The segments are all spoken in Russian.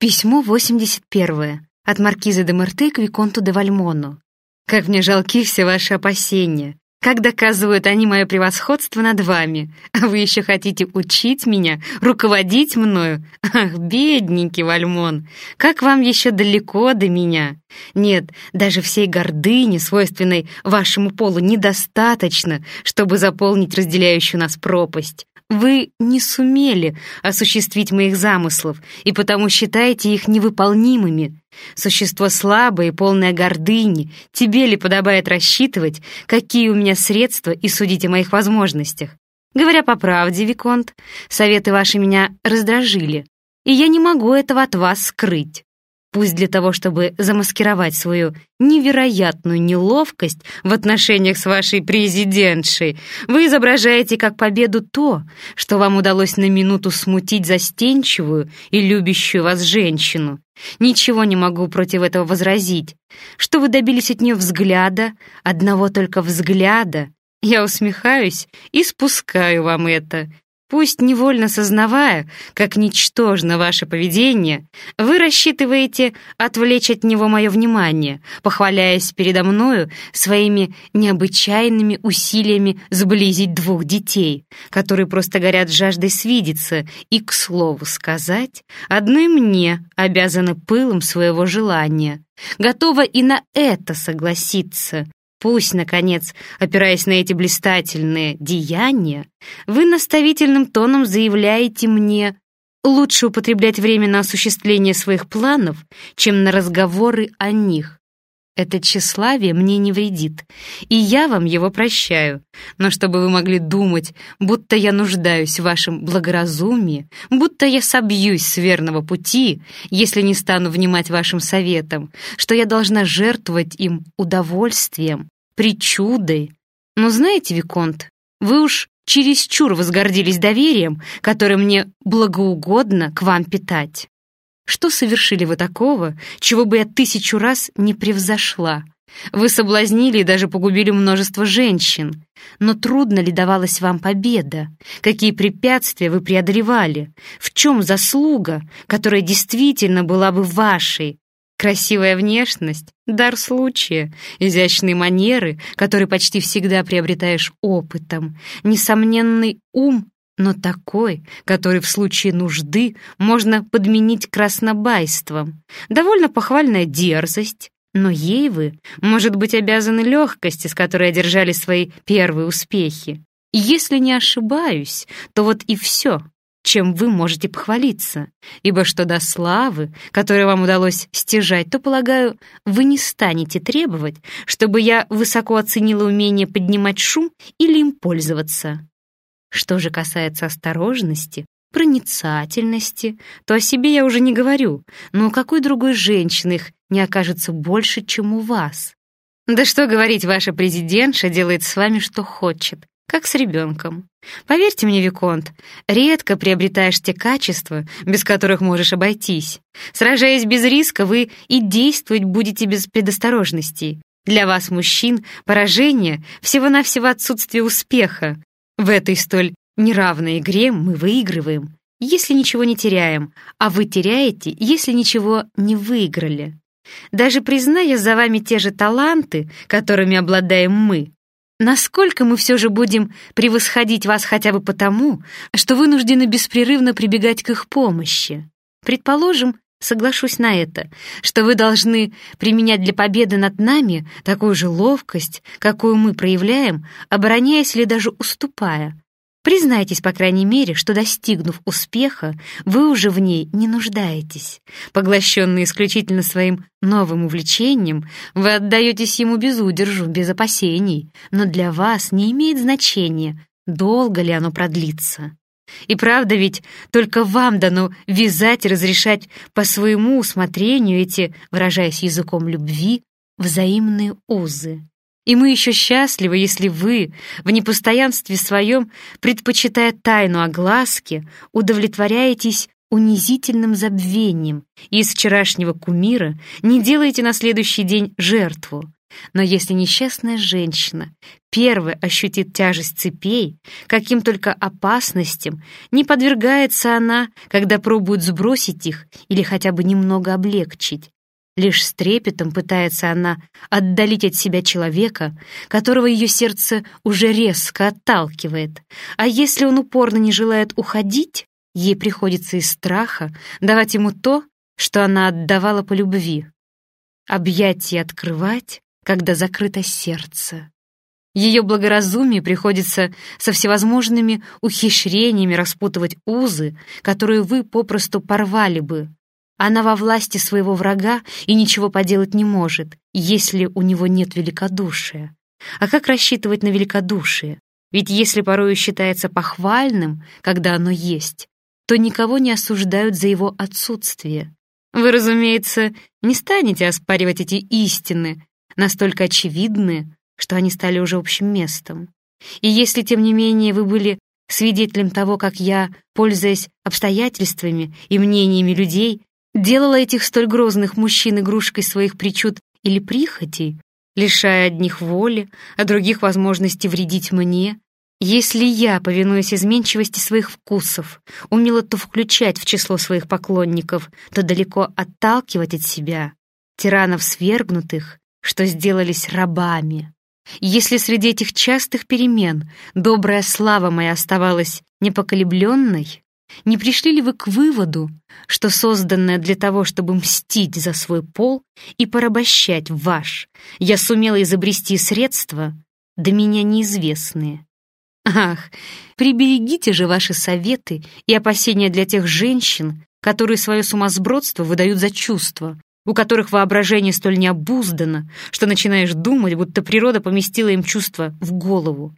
Письмо 81 от маркиза де Мерте к Виконту де Вальмону. Как мне жалки все ваши опасения. Как доказывают они мое превосходство над вами. А вы еще хотите учить меня, руководить мною? Ах, бедненький Вальмон, как вам еще далеко до меня? Нет, даже всей гордыни, свойственной вашему полу, недостаточно, чтобы заполнить разделяющую нас пропасть. Вы не сумели осуществить моих замыслов и потому считаете их невыполнимыми. Существо слабое и полное гордыни, тебе ли подобает рассчитывать, какие у меня средства и судить о моих возможностях? Говоря по правде, Виконт, советы ваши меня раздражили, и я не могу этого от вас скрыть. Пусть для того, чтобы замаскировать свою невероятную неловкость в отношениях с вашей президентшей, вы изображаете как победу то, что вам удалось на минуту смутить застенчивую и любящую вас женщину. Ничего не могу против этого возразить. Что вы добились от нее взгляда, одного только взгляда, я усмехаюсь и спускаю вам это, Пусть невольно сознавая, как ничтожно ваше поведение, вы рассчитываете отвлечь от него мое внимание, похваляясь передо мною своими необычайными усилиями сблизить двух детей, которые просто горят жаждой свидеться и, к слову сказать, одной мне обязаны пылом своего желания. Готова и на это согласиться, Пусть, наконец, опираясь на эти блистательные деяния, вы наставительным тоном заявляете мне лучше употреблять время на осуществление своих планов, чем на разговоры о них. Это тщеславие мне не вредит, и я вам его прощаю. Но чтобы вы могли думать, будто я нуждаюсь в вашем благоразумии, будто я собьюсь с верного пути, если не стану внимать вашим советам, что я должна жертвовать им удовольствием, причудой. Но знаете, Виконт, вы уж чересчур возгордились доверием, которое мне благоугодно к вам питать. Что совершили вы такого, чего бы я тысячу раз не превзошла? Вы соблазнили и даже погубили множество женщин. Но трудно ли давалась вам победа? Какие препятствия вы преодолевали? В чем заслуга, которая действительно была бы вашей? Красивая внешность, дар случая, изящные манеры, которые почти всегда приобретаешь опытом, несомненный ум но такой, который в случае нужды можно подменить краснобайством. Довольно похвальная дерзость, но ей вы, может быть, обязаны легкости, с которой одержали свои первые успехи. Если не ошибаюсь, то вот и все, чем вы можете похвалиться, ибо что до славы, которую вам удалось стяжать, то, полагаю, вы не станете требовать, чтобы я высоко оценила умение поднимать шум или им пользоваться. Что же касается осторожности, проницательности, то о себе я уже не говорю, но у какой другой женщины их не окажется больше, чем у вас? Да что говорить, ваша президентша делает с вами, что хочет, как с ребенком. Поверьте мне, Виконт, редко приобретаешь те качества, без которых можешь обойтись. Сражаясь без риска, вы и действовать будете без предосторожностей. Для вас, мужчин, поражение — всего-навсего отсутствие успеха, в этой столь неравной игре мы выигрываем, если ничего не теряем, а вы теряете, если ничего не выиграли. Даже призная за вами те же таланты, которыми обладаем мы, насколько мы все же будем превосходить вас хотя бы потому, что вынуждены беспрерывно прибегать к их помощи. Предположим, соглашусь на это, что вы должны применять для победы над нами такую же ловкость, какую мы проявляем, обороняясь или даже уступая. Признайтесь, по крайней мере, что, достигнув успеха, вы уже в ней не нуждаетесь. Поглощенный исключительно своим новым увлечением, вы отдаетесь ему без удержу, без опасений, но для вас не имеет значения, долго ли оно продлится. И правда ведь только вам дано вязать и разрешать по своему усмотрению эти, выражаясь языком любви, взаимные узы. И мы еще счастливы, если вы, в непостоянстве своем, предпочитая тайну огласки, удовлетворяетесь унизительным забвением и из вчерашнего кумира не делаете на следующий день жертву, Но если несчастная женщина первая ощутит тяжесть цепей, каким только опасностям не подвергается она, когда пробует сбросить их или хотя бы немного облегчить. Лишь с трепетом пытается она отдалить от себя человека, которого ее сердце уже резко отталкивает. А если он упорно не желает уходить, ей приходится из страха давать ему то, что она отдавала по любви. Объятия открывать, когда закрыто сердце. Ее благоразумие приходится со всевозможными ухищрениями распутывать узы, которые вы попросту порвали бы. Она во власти своего врага и ничего поделать не может, если у него нет великодушия. А как рассчитывать на великодушие? Ведь если порою считается похвальным, когда оно есть, то никого не осуждают за его отсутствие. Вы, разумеется, не станете оспаривать эти истины, настолько очевидные, что они стали уже общим местом. И если, тем не менее, вы были свидетелем того, как я, пользуясь обстоятельствами и мнениями людей, делала этих столь грозных мужчин игрушкой своих причуд или прихотей, лишая одних воли, а других возможности вредить мне, если я, повинуясь изменчивости своих вкусов, умела то включать в число своих поклонников, то далеко отталкивать от себя, тиранов свергнутых, что сделались рабами, если среди этих частых перемен добрая слава моя оставалась непоколебленной, не пришли ли вы к выводу, что созданная для того, чтобы мстить за свой пол и порабощать ваш, я сумела изобрести средства, до меня неизвестные, Ах, приберегите же ваши советы и опасения для тех женщин, которые свое сумасбродство выдают за чувства, у которых воображение столь необуздано, что начинаешь думать, будто природа поместила им чувства в голову.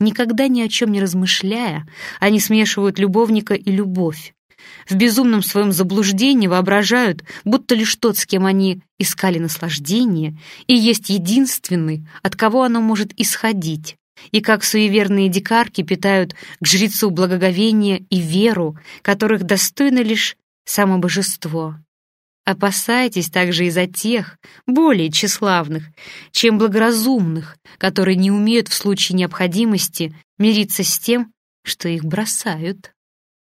Никогда ни о чем не размышляя, они смешивают любовника и любовь. В безумном своем заблуждении воображают, будто лишь тот, с кем они искали наслаждение, и есть единственный, от кого оно может исходить, и как суеверные дикарки питают к жрецу благоговение и веру, которых достойно лишь само божество. Опасайтесь также и за тех, более тщеславных, чем благоразумных, которые не умеют в случае необходимости мириться с тем, что их бросают.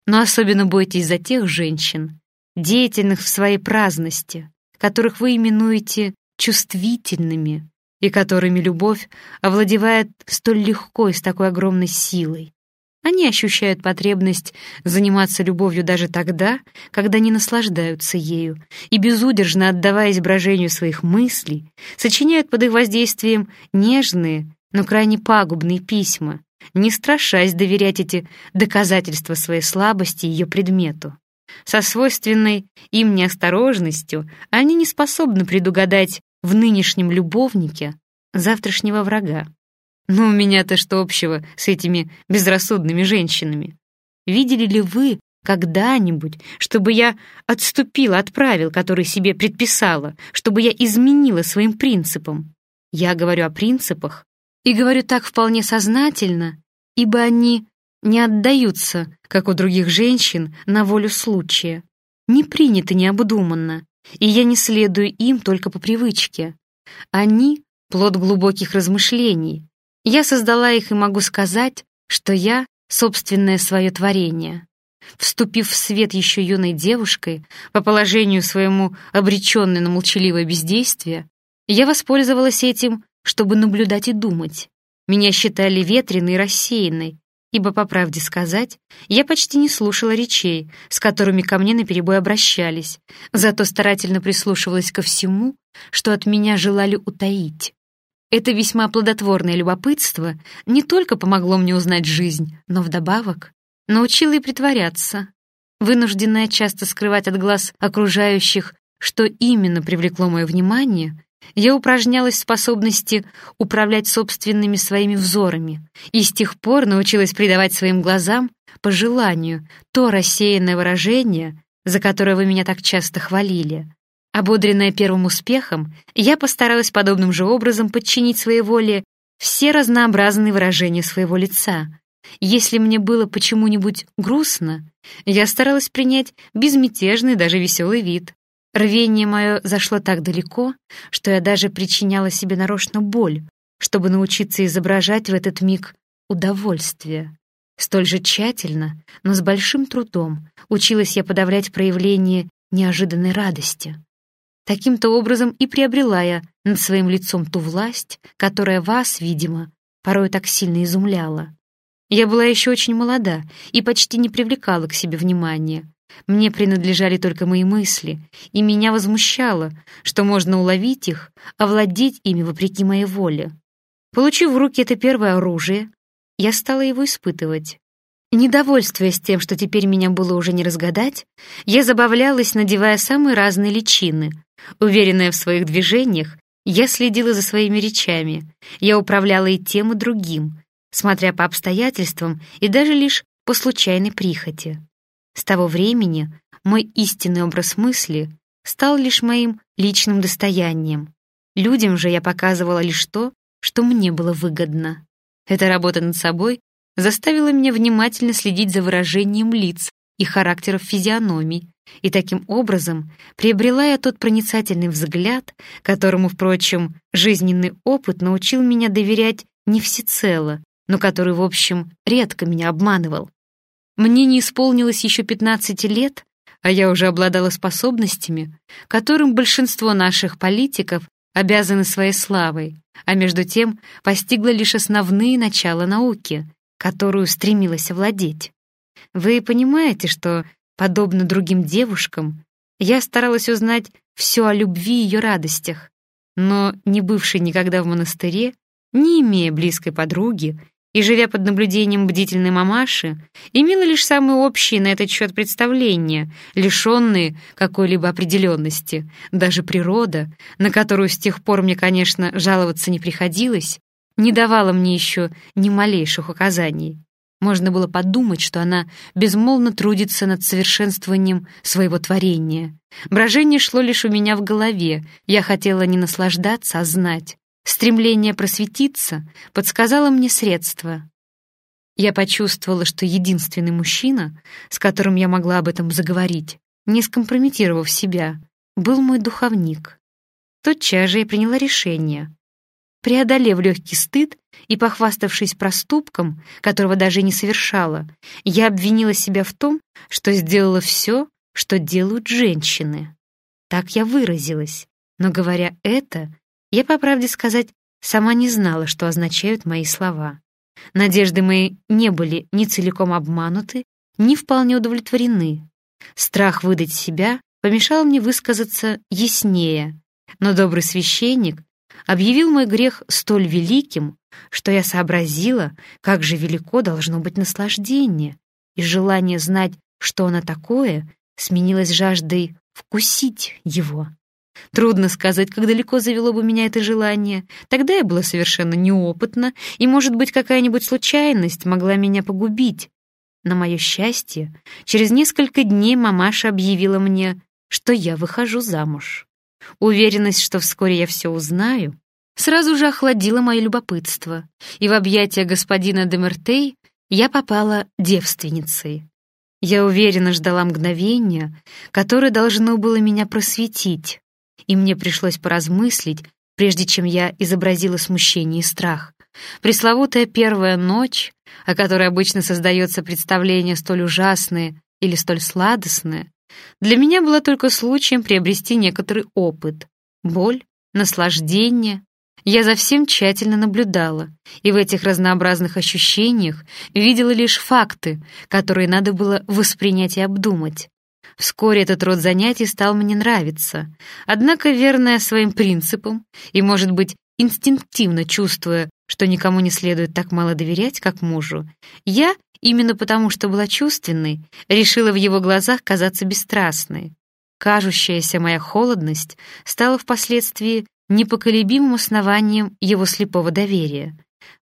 Но особенно бойтесь за тех женщин, деятельных в своей праздности, которых вы именуете чувствительными, и которыми любовь овладевает столь легко и с такой огромной силой. Они ощущают потребность заниматься любовью даже тогда, когда не наслаждаются ею, и безудержно отдаваясь брожению своих мыслей, сочиняют под их воздействием нежные, но крайне пагубные письма, не страшась доверять эти доказательства своей слабости ее предмету. Со свойственной им неосторожностью они не способны предугадать в нынешнем любовнике завтрашнего врага. Но у меня-то что общего с этими безрассудными женщинами? Видели ли вы когда-нибудь, чтобы я отступила от правил, которые себе предписала, чтобы я изменила своим принципам? Я говорю о принципах, и говорю так вполне сознательно, ибо они не отдаются, как у других женщин, на волю случая, не приняты необдуманно, и я не следую им только по привычке. Они — плод глубоких размышлений. Я создала их и могу сказать, что я — собственное свое творение. Вступив в свет еще юной девушкой, по положению своему обреченной на молчаливое бездействие, я воспользовалась этим, чтобы наблюдать и думать. Меня считали ветреной и рассеянной, ибо, по правде сказать, я почти не слушала речей, с которыми ко мне наперебой обращались, зато старательно прислушивалась ко всему, что от меня желали утаить. Это весьма плодотворное любопытство не только помогло мне узнать жизнь, но вдобавок научило и притворяться. Вынужденная часто скрывать от глаз окружающих, что именно привлекло мое внимание, я упражнялась в способности управлять собственными своими взорами и с тех пор научилась придавать своим глазам, по желанию, то рассеянное выражение, за которое вы меня так часто хвалили. Ободренная первым успехом, я постаралась подобным же образом подчинить своей воле все разнообразные выражения своего лица. Если мне было почему-нибудь грустно, я старалась принять безмятежный, даже веселый вид. Рвение мое зашло так далеко, что я даже причиняла себе нарочно боль, чтобы научиться изображать в этот миг удовольствие. Столь же тщательно, но с большим трудом училась я подавлять проявление неожиданной радости. Таким-то образом и приобрела я над своим лицом ту власть, которая вас, видимо, порой так сильно изумляла. Я была еще очень молода и почти не привлекала к себе внимания. Мне принадлежали только мои мысли, и меня возмущало, что можно уловить их, овладеть ими вопреки моей воле. Получив в руки это первое оружие, я стала его испытывать. Недовольствуясь тем, что теперь меня было уже не разгадать, я забавлялась, надевая самые разные личины. Уверенная в своих движениях, я следила за своими речами, я управляла и тем, и другим, смотря по обстоятельствам и даже лишь по случайной прихоти. С того времени мой истинный образ мысли стал лишь моим личным достоянием. Людям же я показывала лишь то, что мне было выгодно. Эта работа над собой заставила меня внимательно следить за выражением лиц и характеров физиономий, и таким образом приобрела я тот проницательный взгляд, которому, впрочем, жизненный опыт научил меня доверять не всецело, но который, в общем, редко меня обманывал. Мне не исполнилось еще 15 лет, а я уже обладала способностями, которым большинство наших политиков обязаны своей славой, а между тем постигла лишь основные начала науки, которую стремилась овладеть. Вы понимаете, что, подобно другим девушкам, я старалась узнать все о любви и ее радостях, но, не бывшей никогда в монастыре, не имея близкой подруги и живя под наблюдением бдительной мамаши, имела лишь самые общие на этот счет представления, лишенные какой-либо определенности. Даже природа, на которую с тех пор мне, конечно, жаловаться не приходилось, не давала мне еще ни малейших указаний. Можно было подумать, что она безмолвно трудится над совершенствованием своего творения. Брожение шло лишь у меня в голове, я хотела не наслаждаться, а знать. Стремление просветиться подсказало мне средства. Я почувствовала, что единственный мужчина, с которым я могла об этом заговорить, не скомпрометировав себя, был мой духовник. Тотчас же я приняла решение. Преодолев легкий стыд и похваставшись проступком, которого даже не совершала, я обвинила себя в том, что сделала все, что делают женщины. Так я выразилась, но, говоря это, я, по правде сказать, сама не знала, что означают мои слова. Надежды мои не были ни целиком обмануты, ни вполне удовлетворены. Страх выдать себя помешал мне высказаться яснее, но добрый священник объявил мой грех столь великим, что я сообразила, как же велико должно быть наслаждение, и желание знать, что оно такое, сменилось жаждой вкусить его. Трудно сказать, как далеко завело бы меня это желание. Тогда я была совершенно неопытна, и, может быть, какая-нибудь случайность могла меня погубить. На мое счастье, через несколько дней мамаша объявила мне, что я выхожу замуж. Уверенность, что вскоре я все узнаю, сразу же охладила мое любопытство, и в объятия господина Демертей я попала девственницей. Я уверенно ждала мгновения, которое должно было меня просветить, и мне пришлось поразмыслить, прежде чем я изобразила смущение и страх. Пресловутая первая ночь, о которой обычно создается представление столь ужасное или столь сладостное, для меня была только случаем приобрести некоторый опыт, боль, наслаждение. Я за всем тщательно наблюдала, и в этих разнообразных ощущениях видела лишь факты, которые надо было воспринять и обдумать. Вскоре этот род занятий стал мне нравиться, однако верная своим принципам и, может быть, инстинктивно чувствуя, что никому не следует так мало доверять, как мужу, я, именно потому что была чувственной, решила в его глазах казаться бесстрастной. Кажущаяся моя холодность стала впоследствии непоколебимым основанием его слепого доверия.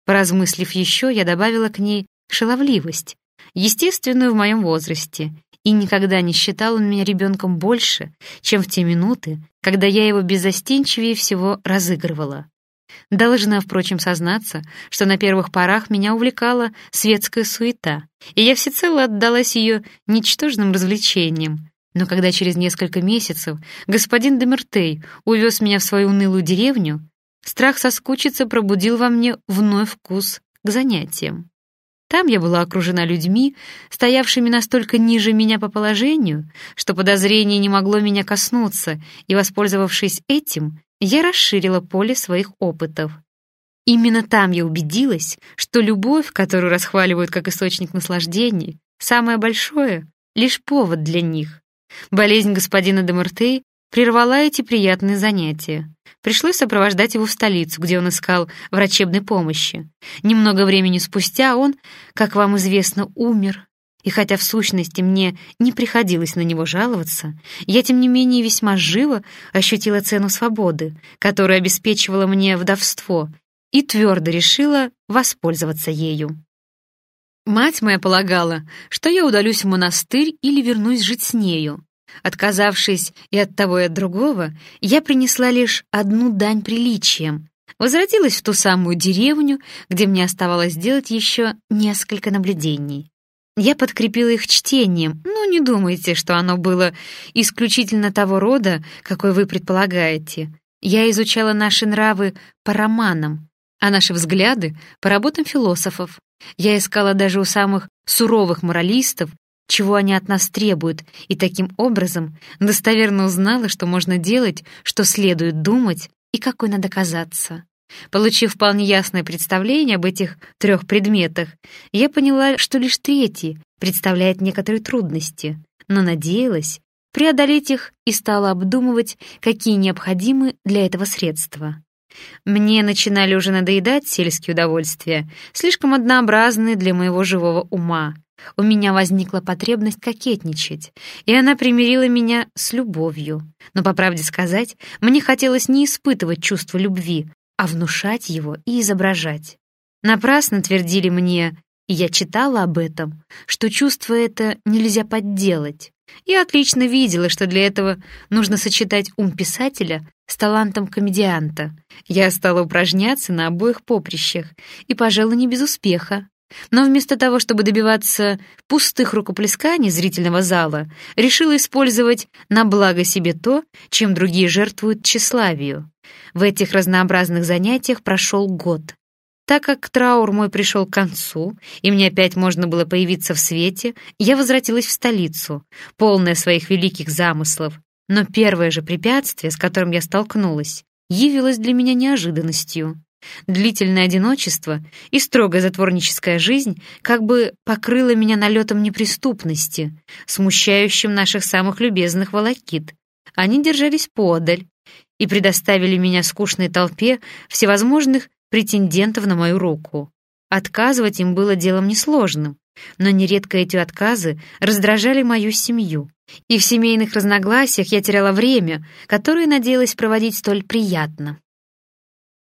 Поразмыслив еще, я добавила к ней шаловливость, естественную в моем возрасте, и никогда не считал он меня ребенком больше, чем в те минуты, когда я его беззастенчивее всего разыгрывала. Должна, впрочем, сознаться, что на первых порах меня увлекала светская суета, и я всецело отдалась ее ничтожным развлечениям. Но когда через несколько месяцев господин Демертей увез меня в свою унылую деревню, страх соскучиться пробудил во мне вновь вкус к занятиям. Там я была окружена людьми, стоявшими настолько ниже меня по положению, что подозрение не могло меня коснуться, и, воспользовавшись этим, я расширила поле своих опытов. Именно там я убедилась, что любовь, которую расхваливают как источник наслаждений, самое большое — лишь повод для них. Болезнь господина де прервала эти приятные занятия. Пришлось сопровождать его в столицу, где он искал врачебной помощи. Немного времени спустя он, как вам известно, умер. И хотя в сущности мне не приходилось на него жаловаться, я, тем не менее, весьма живо ощутила цену свободы, которая обеспечивала мне вдовство, и твердо решила воспользоваться ею. Мать моя полагала, что я удалюсь в монастырь или вернусь жить с нею, Отказавшись и от того, и от другого, я принесла лишь одну дань приличиям. Возвратилась в ту самую деревню, где мне оставалось сделать еще несколько наблюдений. Я подкрепила их чтением, но не думайте, что оно было исключительно того рода, какой вы предполагаете. Я изучала наши нравы по романам, а наши взгляды — по работам философов. Я искала даже у самых суровых моралистов чего они от нас требуют, и таким образом достоверно узнала, что можно делать, что следует думать и какой надо казаться. Получив вполне ясное представление об этих трех предметах, я поняла, что лишь третий представляет некоторые трудности, но надеялась преодолеть их и стала обдумывать, какие необходимы для этого средства. Мне начинали уже надоедать сельские удовольствия, слишком однообразные для моего живого ума, у меня возникла потребность кокетничать, и она примирила меня с любовью. Но, по правде сказать, мне хотелось не испытывать чувство любви, а внушать его и изображать. Напрасно твердили мне, и я читала об этом, что чувство это нельзя подделать. Я отлично видела, что для этого нужно сочетать ум писателя с талантом комедианта. Я стала упражняться на обоих поприщах, и, пожалуй, не без успеха. Но вместо того, чтобы добиваться пустых рукоплесканий зрительного зала, решила использовать на благо себе то, чем другие жертвуют тщеславию. В этих разнообразных занятиях прошел год. Так как траур мой пришел к концу, и мне опять можно было появиться в свете, я возвратилась в столицу, полная своих великих замыслов. Но первое же препятствие, с которым я столкнулась, явилось для меня неожиданностью. Длительное одиночество и строгая затворническая жизнь как бы покрыла меня налетом неприступности, смущающим наших самых любезных волокит. Они держались подаль и предоставили меня скучной толпе всевозможных претендентов на мою руку. Отказывать им было делом несложным, но нередко эти отказы раздражали мою семью, и в семейных разногласиях я теряла время, которое надеялась проводить столь приятно.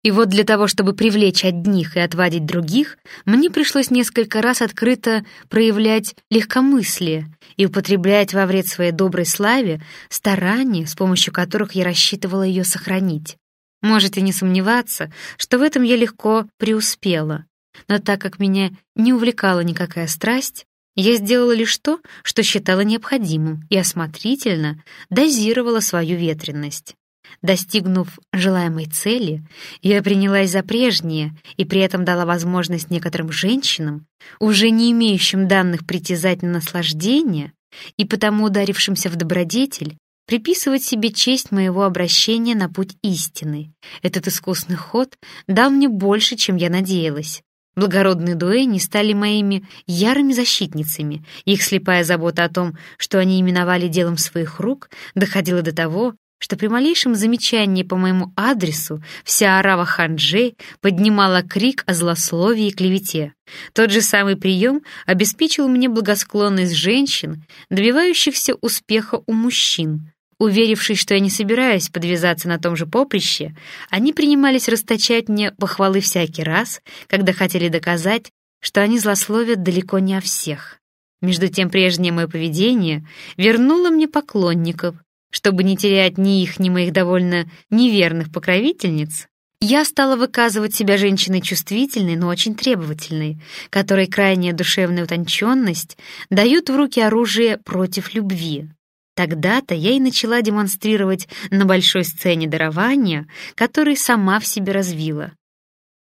И вот для того, чтобы привлечь одних и отвадить других, мне пришлось несколько раз открыто проявлять легкомыслие и употреблять во вред своей доброй славе старания, с помощью которых я рассчитывала ее сохранить. Можете не сомневаться, что в этом я легко преуспела. Но так как меня не увлекала никакая страсть, я сделала лишь то, что считала необходимым, и осмотрительно дозировала свою ветренность. Достигнув желаемой цели, я принялась за прежнее и при этом дала возможность некоторым женщинам, уже не имеющим данных притязать на наслаждение и потому ударившимся в добродетель, приписывать себе честь моего обращения на путь истины. Этот искусный ход дал мне больше, чем я надеялась. Благородные дуэни стали моими ярыми защитницами, их слепая забота о том, что они именовали делом своих рук, доходила до того, что при малейшем замечании по моему адресу вся арава ханджей поднимала крик о злословии и клевете. Тот же самый прием обеспечил мне благосклонность женщин, добивающихся успеха у мужчин. Уверившись, что я не собираюсь подвязаться на том же поприще, они принимались расточать мне похвалы всякий раз, когда хотели доказать, что они злословят далеко не о всех. Между тем прежнее мое поведение вернуло мне поклонников, чтобы не терять ни их, ни моих довольно неверных покровительниц, я стала выказывать себя женщиной чувствительной, но очень требовательной, которой крайняя душевная утонченность дают в руки оружие против любви. Тогда-то я и начала демонстрировать на большой сцене дарования, которые сама в себе развила.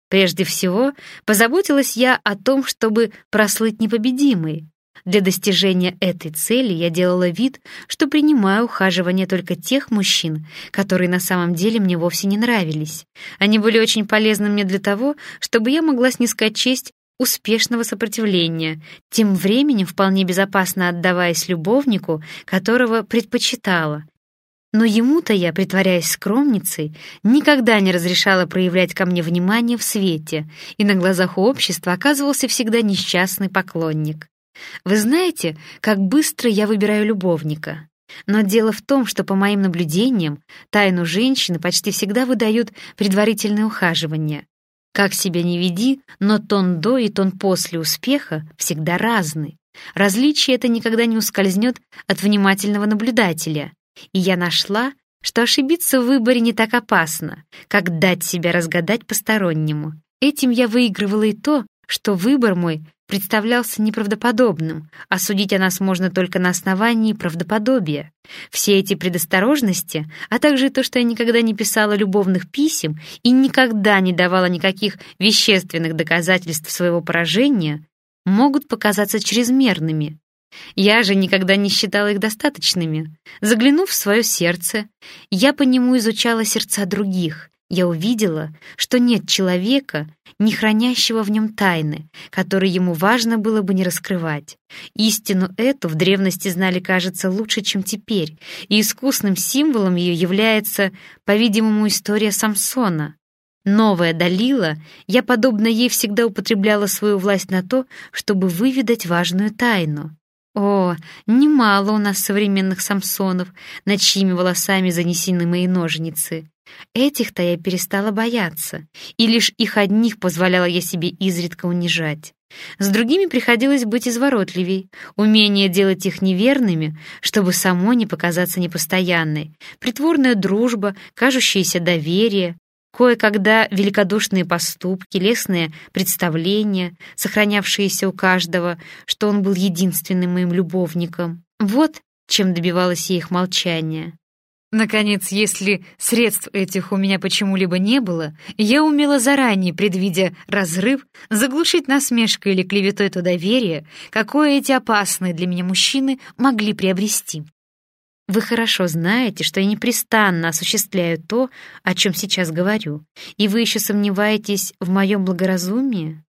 Прежде всего, позаботилась я о том, чтобы прослыть непобедимой. Для достижения этой цели я делала вид, что принимаю ухаживание только тех мужчин, которые на самом деле мне вовсе не нравились. Они были очень полезны мне для того, чтобы я могла снискать честь успешного сопротивления, тем временем вполне безопасно отдаваясь любовнику, которого предпочитала, но ему-то я, притворяясь скромницей, никогда не разрешала проявлять ко мне внимание в свете, и на глазах у общества оказывался всегда несчастный поклонник. Вы знаете, как быстро я выбираю любовника. Но дело в том, что, по моим наблюдениям, тайну женщины почти всегда выдают предварительные ухаживания. Как себя не веди, но тон до и тон после успеха всегда разный. Различие это никогда не ускользнет от внимательного наблюдателя. И я нашла, что ошибиться в выборе не так опасно, как дать себя разгадать постороннему. Этим я выигрывала и то, что выбор мой представлялся неправдоподобным, а судить о нас можно только на основании правдоподобия. Все эти предосторожности, а также то, что я никогда не писала любовных писем и никогда не давала никаких вещественных доказательств своего поражения, могут показаться чрезмерными, я же никогда не считала их достаточными. Заглянув в свое сердце, я по нему изучала сердца других. Я увидела, что нет человека, не хранящего в нем тайны, которые ему важно было бы не раскрывать. Истину эту в древности знали, кажется, лучше, чем теперь, и искусным символом ее является, по-видимому, история Самсона. Новая Далила, я, подобно ей, всегда употребляла свою власть на то, чтобы выведать важную тайну. О, немало у нас современных Самсонов, над чьими волосами занесены мои ножницы. Этих-то я перестала бояться, и лишь их одних позволяла я себе изредка унижать. С другими приходилось быть изворотливей, умение делать их неверными, чтобы само не показаться непостоянной, притворная дружба, кажущееся доверие, Кое-когда великодушные поступки, лестные представления, сохранявшиеся у каждого, что он был единственным моим любовником. Вот чем добивалась я их молчания. Наконец, если средств этих у меня почему-либо не было, я умела заранее, предвидя разрыв, заглушить насмешкой или клеветой то доверие, какое эти опасные для меня мужчины могли приобрести. Вы хорошо знаете, что я непрестанно осуществляю то, о чем сейчас говорю, и вы еще сомневаетесь в моем благоразумии?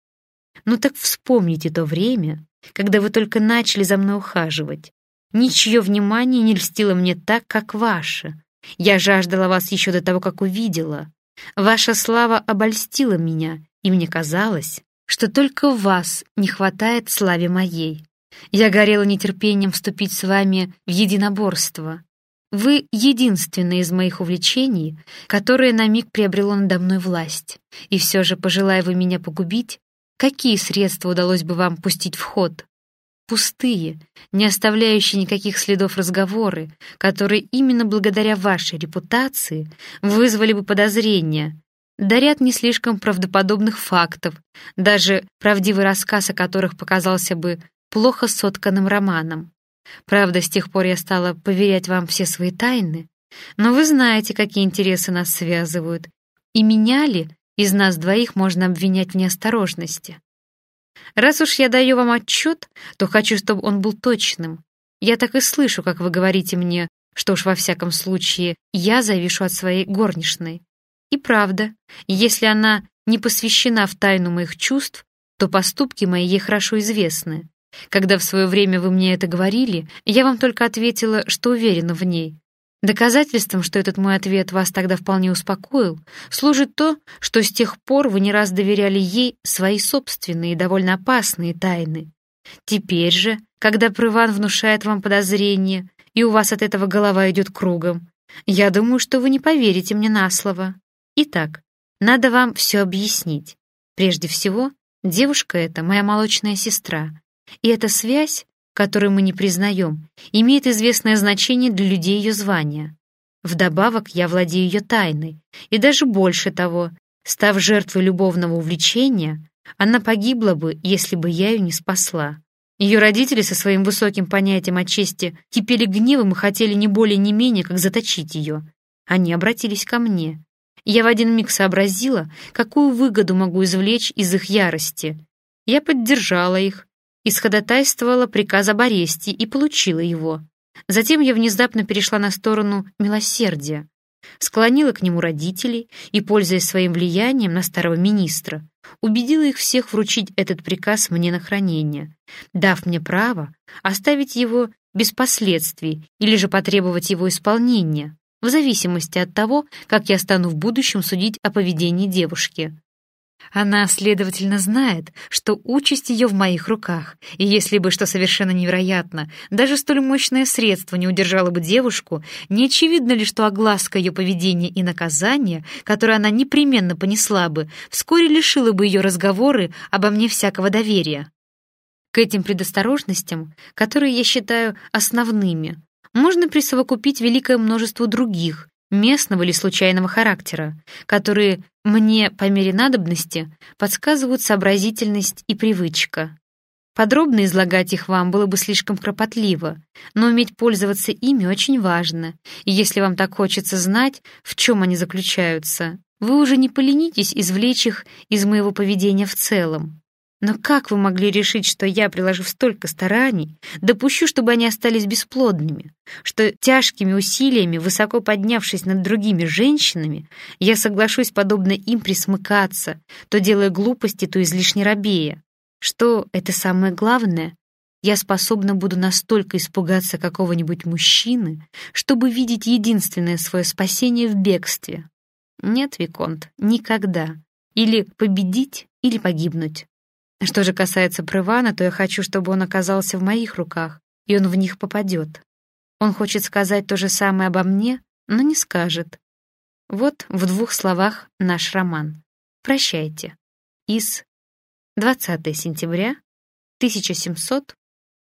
Ну так вспомните то время, когда вы только начали за мной ухаживать. Ничье внимание не льстило мне так, как ваше. Я жаждала вас еще до того, как увидела. Ваша слава обольстила меня, и мне казалось, что только вас не хватает славе моей. Я горела нетерпением вступить с вами в единоборство. Вы — единственное из моих увлечений, которое на миг приобрело надо мной власть. И все же, пожелая вы меня погубить, какие средства удалось бы вам пустить в ход? Пустые, не оставляющие никаких следов разговоры, которые именно благодаря вашей репутации вызвали бы подозрения, дарят не слишком правдоподобных фактов, даже правдивый рассказ о которых показался бы плохо сотканным романом. Правда, с тех пор я стала поверять вам все свои тайны, но вы знаете, какие интересы нас связывают, и меня ли из нас двоих можно обвинять в неосторожности? Раз уж я даю вам отчет, то хочу, чтобы он был точным. Я так и слышу, как вы говорите мне, что уж во всяком случае я завишу от своей горничной. И правда, если она не посвящена в тайну моих чувств, то поступки мои ей хорошо известны. Когда в свое время вы мне это говорили, я вам только ответила, что уверена в ней. Доказательством, что этот мой ответ вас тогда вполне успокоил, служит то, что с тех пор вы не раз доверяли ей свои собственные, довольно опасные тайны. Теперь же, когда Прыван внушает вам подозрение, и у вас от этого голова идет кругом, я думаю, что вы не поверите мне на слово. Итак, надо вам все объяснить. Прежде всего, девушка эта моя молочная сестра, и эта связь, которую мы не признаем, имеет известное значение для людей ее звания. Вдобавок я владею ее тайной, и даже больше того, став жертвой любовного увлечения, она погибла бы, если бы я ее не спасла. Ее родители со своим высоким понятием о чести кипели гневом и хотели не более не менее, как заточить ее. Они обратились ко мне. Я в один миг сообразила, какую выгоду могу извлечь из их ярости. Я поддержала их, исходатайствовала приказ об аресте и получила его. Затем я внезапно перешла на сторону милосердия, склонила к нему родителей и, пользуясь своим влиянием на старого министра, убедила их всех вручить этот приказ мне на хранение, дав мне право оставить его без последствий или же потребовать его исполнения, в зависимости от того, как я стану в будущем судить о поведении девушки. Она, следовательно, знает, что участь ее в моих руках, и если бы, что совершенно невероятно, даже столь мощное средство не удержало бы девушку, не очевидно ли, что огласка ее поведения и наказания, которое она непременно понесла бы, вскоре лишила бы ее разговоры обо мне всякого доверия? К этим предосторожностям, которые я считаю основными, можно присовокупить великое множество других, местного или случайного характера, которые мне, по мере надобности, подсказывают сообразительность и привычка. Подробно излагать их вам было бы слишком кропотливо, но уметь пользоваться ими очень важно, и если вам так хочется знать, в чем они заключаются, вы уже не поленитесь извлечь их из моего поведения в целом. Но как вы могли решить, что я, приложив столько стараний, допущу, чтобы они остались бесплодными, что тяжкими усилиями, высоко поднявшись над другими женщинами, я соглашусь, подобно им, присмыкаться, то делая глупости, то излишне робея? Что это самое главное? Я способна буду настолько испугаться какого-нибудь мужчины, чтобы видеть единственное свое спасение в бегстве. Нет, Виконт, никогда. Или победить, или погибнуть. Что же касается Прывана, то я хочу, чтобы он оказался в моих руках, и он в них попадет. Он хочет сказать то же самое обо мне, но не скажет. Вот в двух словах наш роман. Прощайте. Из 20 сентября 1700